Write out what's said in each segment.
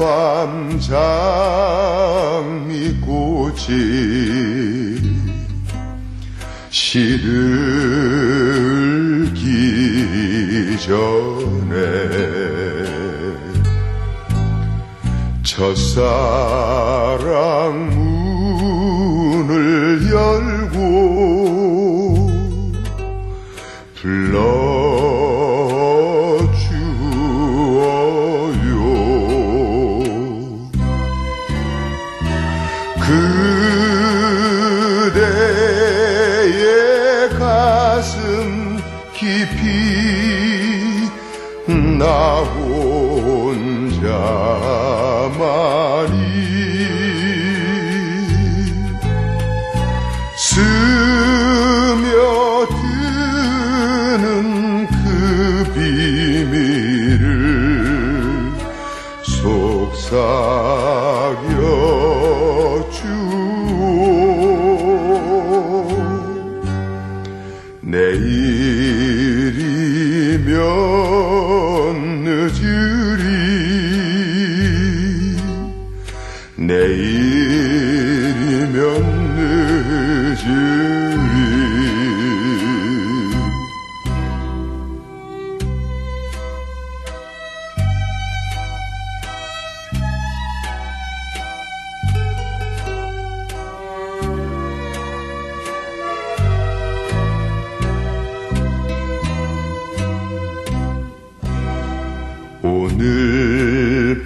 밤 장미꽃이 시들기 전에 첫사랑 문을 열고 불러 그대의 가슴 깊이 나 혼자만이 스며드는 그 비밀을 속삭여 내일이면 늦으리. 내일이면 늦으리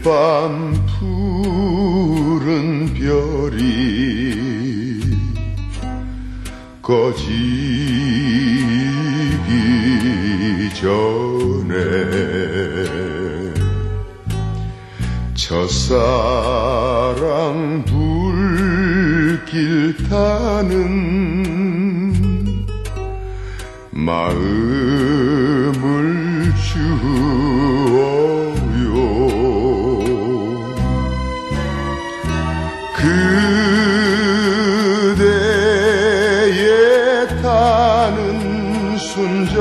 밤 푸른 별이 꺼지기 전에 첫사랑 불길 타는 마음을 주 타는 순정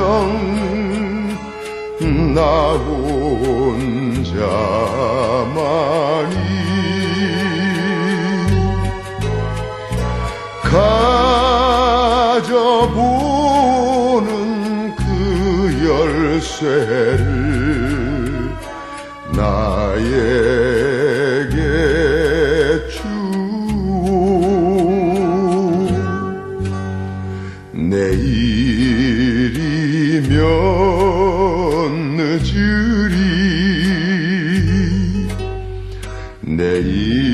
나 혼자만이. 가져보는 그 열쇠를 오면 늦으리 내일이면